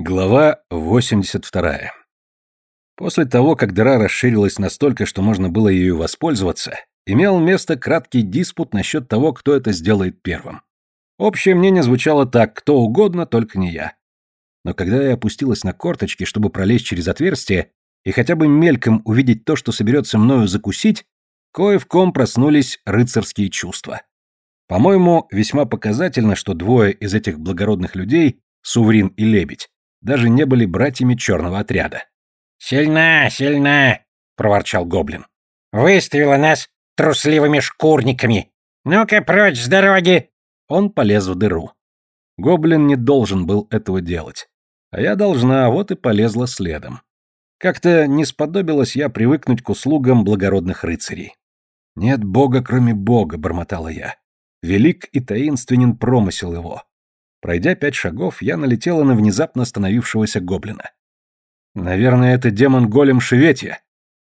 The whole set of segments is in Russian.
Глава 82. После того, как дыра расширилась настолько, что можно было ею воспользоваться, имел место краткий диспут насчет того, кто это сделает первым. Общее мнение звучало так, кто угодно, только не я. Но когда я опустилась на корточки, чтобы пролезть через отверстие и хотя бы мельком увидеть то, что соберется мною закусить, кое в ком проснулись рыцарские чувства. По-моему, весьма показательно, что двое из этих благородных людей, Суврин и Лебедь, даже не были братьями черного отряда. «Сильна, сильна!» — проворчал гоблин. «Выставила нас трусливыми шкурниками! Ну-ка, прочь с дороги!» Он полез в дыру. Гоблин не должен был этого делать. А я должна, вот и полезла следом. Как-то не сподобилась я привыкнуть к услугам благородных рыцарей. «Нет бога, кроме бога», — бормотала я. Велик и таинственен промысел его. Пройдя пять шагов, я налетела на внезапно остановившегося гоблина. Наверное, это демон-голем Шеветья.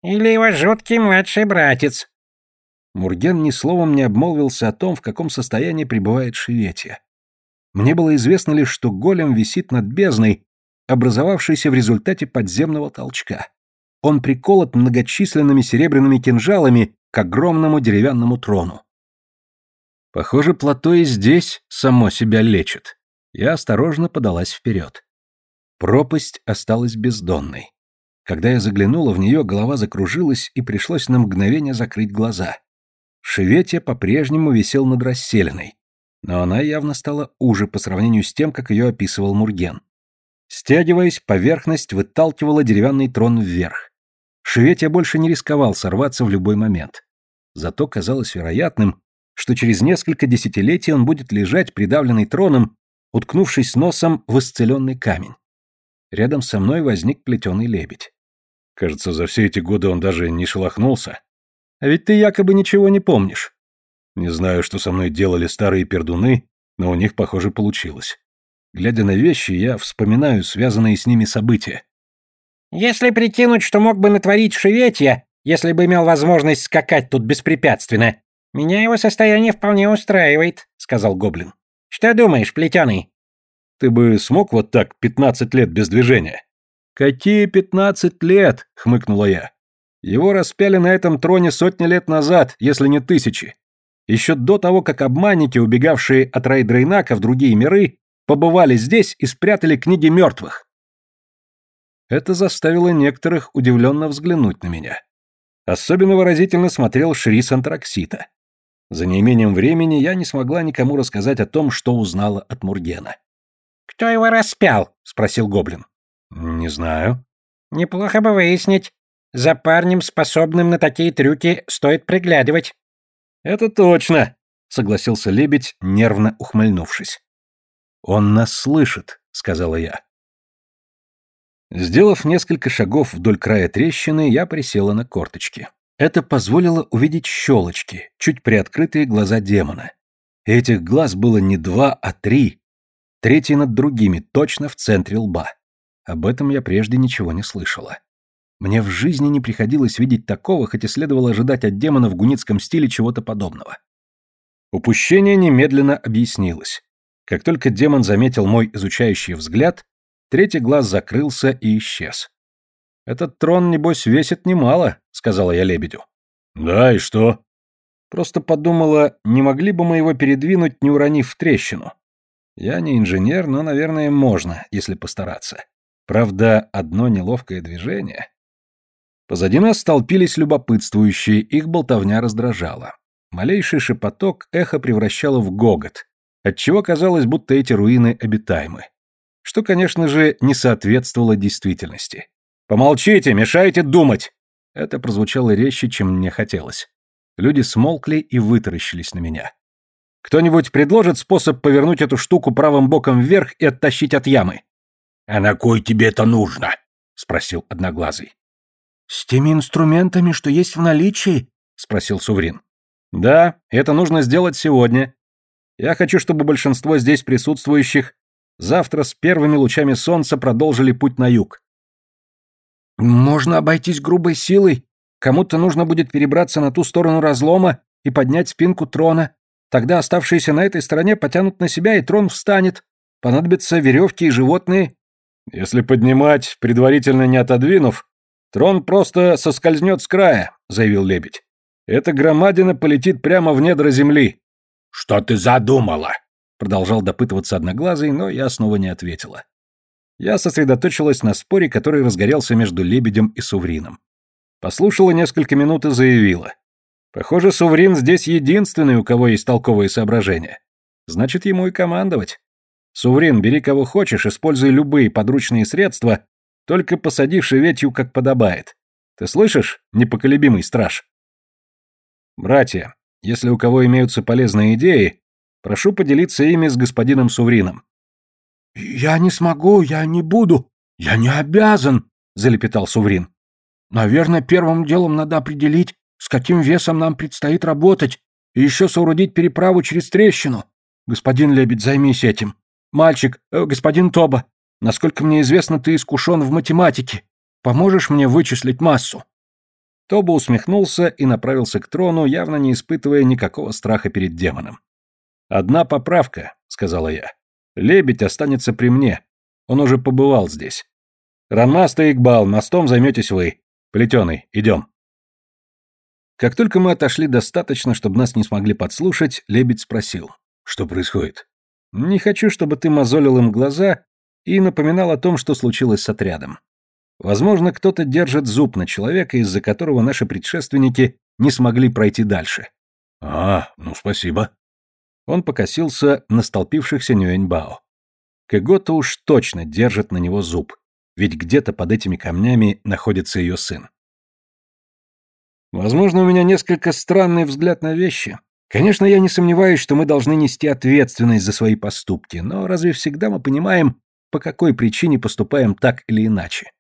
Или его жуткий младший братец. Мурген ни словом не обмолвился о том, в каком состоянии пребывает Шеветья. Мне было известно лишь, что голем висит над бездной, образовавшейся в результате подземного толчка. Он приколот многочисленными серебряными кинжалами к огромному деревянному трону. Похоже, плато и здесь само себя лечит. Я осторожно подалась вперед. Пропасть осталась бездонной. Когда я заглянула в нее, голова закружилась, и пришлось на мгновение закрыть глаза. Шеветья по-прежнему висел над расселенной, но она явно стала уже по сравнению с тем, как ее описывал Мурген. Стягиваясь, поверхность выталкивала деревянный трон вверх. Шеветья больше не рисковал сорваться в любой момент. Зато казалось вероятным, что через несколько десятилетий он будет лежать, придавленный троном, уткнувшись носом в исцеленный камень. Рядом со мной возник плетеный лебедь. Кажется, за все эти годы он даже не шелохнулся. А ведь ты якобы ничего не помнишь. Не знаю, что со мной делали старые пердуны, но у них, похоже, получилось. Глядя на вещи, я вспоминаю связанные с ними события. Если прикинуть, что мог бы натворить Шеветья, если бы имел возможность скакать тут беспрепятственно, меня его состояние вполне устраивает, сказал гоблин. Что думаешь, плетеный? Ты бы смог вот так пятнадцать лет без движения? Какие пятнадцать лет? хмыкнула я. Его распяли на этом троне сотни лет назад, если не тысячи. Еще до того, как обманники, убегавшие от Райдрейнака в другие миры, побывали здесь и спрятали книги мертвых. Это заставило некоторых удивленно взглянуть на меня. Особенно выразительно смотрел Шрис Антраксита. За неимением времени я не смогла никому рассказать о том, что узнала от Мургена. «Кто его распял?» — спросил Гоблин. «Не знаю». «Неплохо бы выяснить. За парнем, способным на такие трюки, стоит приглядывать». «Это точно», — согласился лебедь, нервно ухмыльнувшись. «Он нас слышит», — сказала я. Сделав несколько шагов вдоль края трещины, я присела на корточки. Это позволило увидеть щелочки, чуть приоткрытые глаза демона. И этих глаз было не два, а три. Третий над другими, точно в центре лба. Об этом я прежде ничего не слышала. Мне в жизни не приходилось видеть такого, хоть и следовало ожидать от демона в гуницком стиле чего-то подобного. Упущение немедленно объяснилось. Как только демон заметил мой изучающий взгляд, третий глаз закрылся и исчез. «Этот трон, небось, весит немало», — сказала я лебедю. «Да, и что?» Просто подумала, не могли бы мы его передвинуть, не уронив в трещину. Я не инженер, но, наверное, можно, если постараться. Правда, одно неловкое движение... Позади нас столпились любопытствующие, их болтовня раздражала. Малейший шепоток эхо превращало в гогот, отчего казалось, будто эти руины обитаемы. Что, конечно же, не соответствовало действительности. «Помолчите, мешаете думать!» Это прозвучало резче, чем мне хотелось. Люди смолкли и вытаращились на меня. «Кто-нибудь предложит способ повернуть эту штуку правым боком вверх и оттащить от ямы?» «А на кой тебе это нужно?» — спросил Одноглазый. «С теми инструментами, что есть в наличии?» — спросил Суврин. «Да, это нужно сделать сегодня. Я хочу, чтобы большинство здесь присутствующих завтра с первыми лучами солнца продолжили путь на юг. Можно обойтись грубой силой. Кому-то нужно будет перебраться на ту сторону разлома и поднять спинку трона. Тогда оставшиеся на этой стороне потянут на себя, и трон встанет. Понадобятся веревки и животные. Если поднимать, предварительно не отодвинув, трон просто соскользнет с края, заявил лебедь. Эта громадина полетит прямо в недра земли. Что ты задумала? Продолжал допытываться одноглазый, но я снова не ответила. Я сосредоточилась на споре, который разгорелся между лебедем и суврином. Послушала несколько минут и заявила. Похоже, Суврин здесь единственный, у кого есть толковые соображения. Значит, ему и командовать. Суврин, бери кого хочешь, используй любые подручные средства, только посади шеветью, как подобает. Ты слышишь, непоколебимый страж? Братья, если у кого имеются полезные идеи, прошу поделиться ими с господином Суврином. «Я не смогу, я не буду, я не обязан», — залепетал Суврин. «Наверное, первым делом надо определить, с каким весом нам предстоит работать, и еще соорудить переправу через трещину. Господин Лебедь, займись этим. Мальчик, э, господин Тоба, насколько мне известно, ты искушен в математике. Поможешь мне вычислить массу?» Тоба усмехнулся и направился к трону, явно не испытывая никакого страха перед демоном. «Одна поправка», — сказала я. «Лебедь останется при мне. Он уже побывал здесь. Ранмаста и Игбал, мостом займетесь вы. Плетеный, идем». Как только мы отошли достаточно, чтобы нас не смогли подслушать, лебедь спросил. «Что происходит?» «Не хочу, чтобы ты мозолил им глаза и напоминал о том, что случилось с отрядом. Возможно, кто-то держит зуб на человека, из-за которого наши предшественники не смогли пройти дальше». «А, ну спасибо». Он покосился на столпившихся Нюэньбао. Кэгота уж точно держит на него зуб, ведь где-то под этими камнями находится ее сын. Возможно, у меня несколько странный взгляд на вещи. Конечно, я не сомневаюсь, что мы должны нести ответственность за свои поступки, но разве всегда мы понимаем, по какой причине поступаем так или иначе?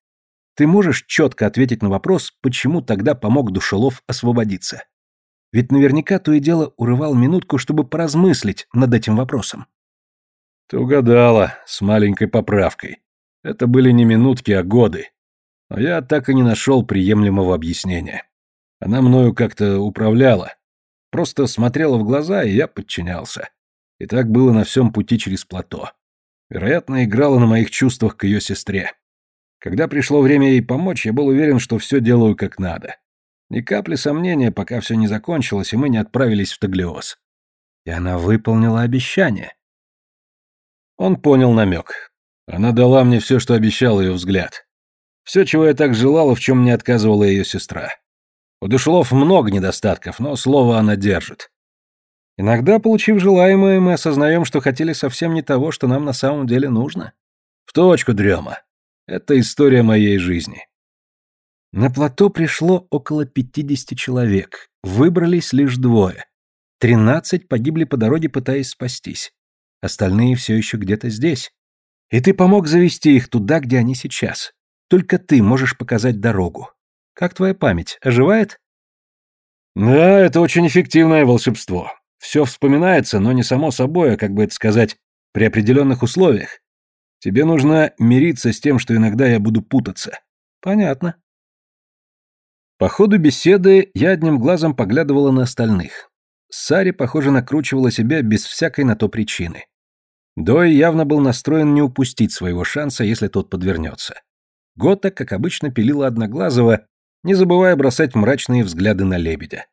Ты можешь четко ответить на вопрос, почему тогда помог Душелов освободиться? Ведь наверняка то и дело урывал минутку, чтобы поразмыслить над этим вопросом. Ты угадала, с маленькой поправкой. Это были не минутки, а годы. Но я так и не нашел приемлемого объяснения. Она мною как-то управляла. Просто смотрела в глаза, и я подчинялся. И так было на всем пути через плато. Вероятно, играла на моих чувствах к ее сестре. Когда пришло время ей помочь, я был уверен, что все делаю как надо. Ни капли сомнения, пока все не закончилось, и мы не отправились в Таглиоз. И она выполнила обещание. Он понял намек. Она дала мне все, что обещал ее взгляд. Все, чего я так желал, и в чем мне отказывала ее сестра. У Душлов много недостатков, но слово она держит. Иногда, получив желаемое, мы осознаем, что хотели совсем не того, что нам на самом деле нужно. В точку, дрема. Это история моей жизни. На плато пришло около 50 человек. Выбрались лишь двое. Тринадцать погибли по дороге, пытаясь спастись. Остальные все еще где-то здесь. И ты помог завести их туда, где они сейчас. Только ты можешь показать дорогу. Как твоя память? Оживает? Да, это очень эффективное волшебство. Все вспоминается, но не само собой, а, как бы это сказать, при определенных условиях. Тебе нужно мириться с тем, что иногда я буду путаться. Понятно. По ходу беседы я одним глазом поглядывала на остальных. Сари, похоже, накручивала себя без всякой на то причины. Дой явно был настроен не упустить своего шанса, если тот подвернется. Гота, как обычно, пилила одноглазого, не забывая бросать мрачные взгляды на лебедя.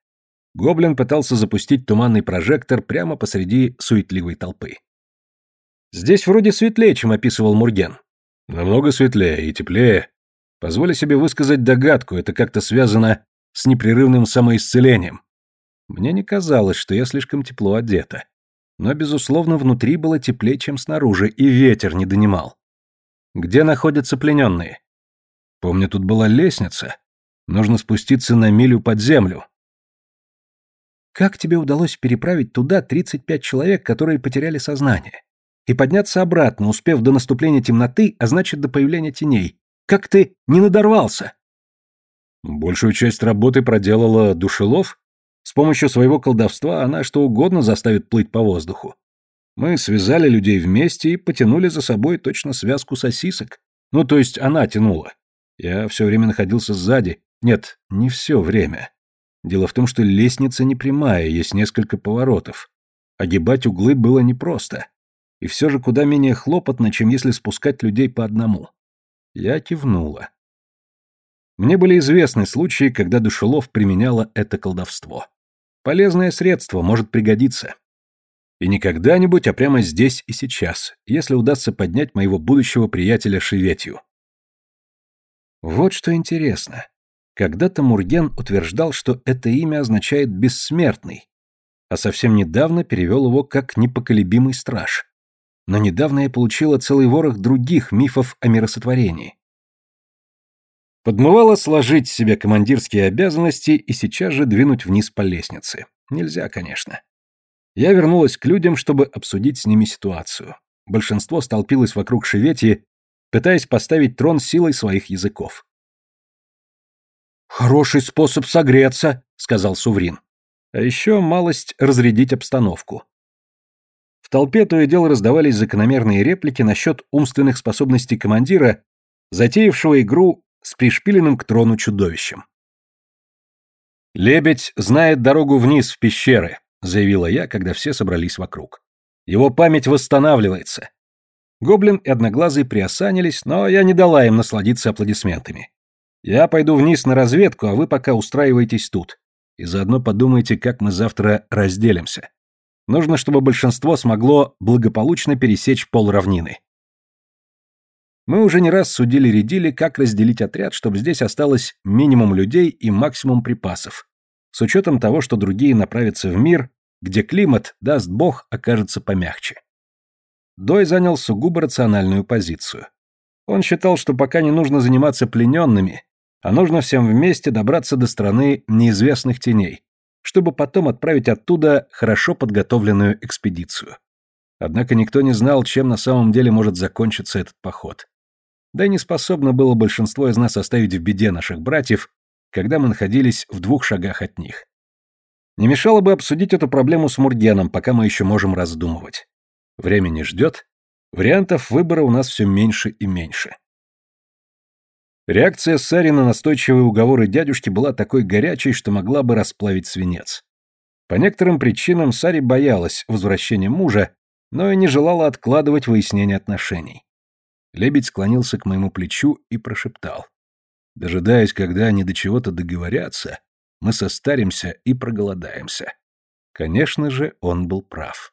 Гоблин пытался запустить туманный прожектор прямо посреди суетливой толпы. «Здесь вроде светлее, чем описывал Мурген». «Намного светлее и теплее. Позволю себе высказать догадку, это как-то связано с непрерывным самоисцелением. Мне не казалось, что я слишком тепло одета. Но, безусловно, внутри было теплее, чем снаружи, и ветер не донимал. Где находятся плененные? Помню, тут была лестница. Нужно спуститься на милю под землю. Как тебе удалось переправить туда 35 человек, которые потеряли сознание? И подняться обратно, успев до наступления темноты, а значит до появления теней? Как ты не надорвался? Большую часть работы проделала Душелов. С помощью своего колдовства она что угодно заставит плыть по воздуху. Мы связали людей вместе и потянули за собой точно связку сосисок. Ну, то есть она тянула. Я все время находился сзади, нет, не все время. Дело в том, что лестница не прямая, есть несколько поворотов. Огибать углы было непросто. И все же куда менее хлопотно, чем если спускать людей по одному. Я кивнула. Мне были известны случаи, когда Душелов применяла это колдовство. Полезное средство, может пригодиться. И не когда-нибудь, а прямо здесь и сейчас, если удастся поднять моего будущего приятеля Шеветью. Вот что интересно. Когда-то Мурген утверждал, что это имя означает «бессмертный», а совсем недавно перевел его как «непоколебимый страж». Но недавно я получила целый ворох других мифов о миросотворении. Подмывало сложить себе командирские обязанности и сейчас же двинуть вниз по лестнице. Нельзя, конечно. Я вернулась к людям, чтобы обсудить с ними ситуацию. Большинство столпилось вокруг Шевети, пытаясь поставить трон силой своих языков. «Хороший способ согреться», — сказал Суврин. А еще малость разрядить обстановку. В толпе то и дело раздавались закономерные реплики насчет умственных способностей командира, затеявшего игру с пришпиленным к трону чудовищем. «Лебедь знает дорогу вниз в пещеры», — заявила я, когда все собрались вокруг. «Его память восстанавливается». Гоблин и Одноглазый приосанились, но я не дала им насладиться аплодисментами. Я пойду вниз на разведку, а вы пока устраивайтесь тут. И заодно подумайте, как мы завтра разделимся. Нужно, чтобы большинство смогло благополучно пересечь пол равнины. Мы уже не раз судили-редили, как разделить отряд, чтобы здесь осталось минимум людей и максимум припасов, с учетом того, что другие направятся в мир, где климат, даст бог, окажется помягче. Дой занял сугубо рациональную позицию. Он считал, что пока не нужно заниматься плененными, а нужно всем вместе добраться до страны неизвестных теней, чтобы потом отправить оттуда хорошо подготовленную экспедицию. Однако никто не знал, чем на самом деле может закончиться этот поход. Да и не способно было большинство из нас оставить в беде наших братьев, когда мы находились в двух шагах от них. Не мешало бы обсудить эту проблему с Мургеном, пока мы еще можем раздумывать. Время не ждет, вариантов выбора у нас все меньше и меньше. Реакция Сари на настойчивые уговоры дядюшки была такой горячей, что могла бы расплавить свинец. По некоторым причинам Сари боялась возвращения мужа, но и не желала откладывать выяснение отношений. Лебедь склонился к моему плечу и прошептал. Дожидаясь, когда они до чего-то договорятся, мы состаримся и проголодаемся. Конечно же, он был прав.